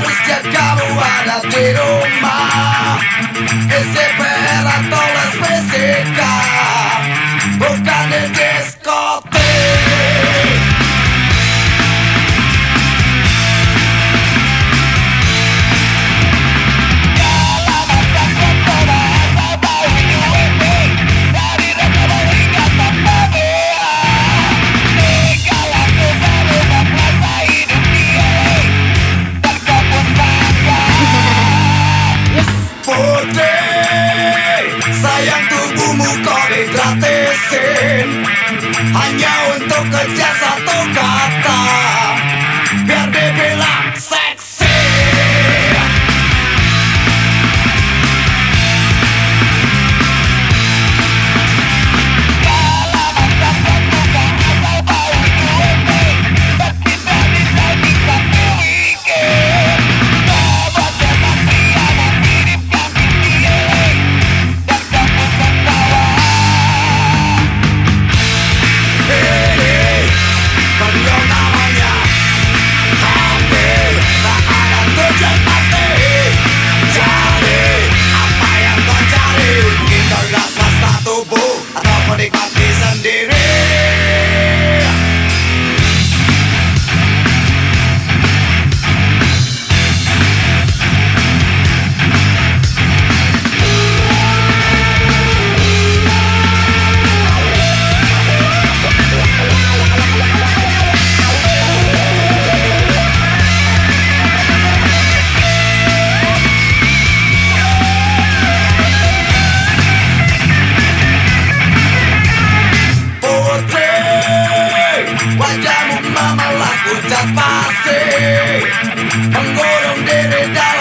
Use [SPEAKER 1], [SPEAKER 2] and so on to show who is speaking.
[SPEAKER 1] Seharusnya kamu ada di rumah SCPR Kau digratisin Hanya untuk kerjasama banderas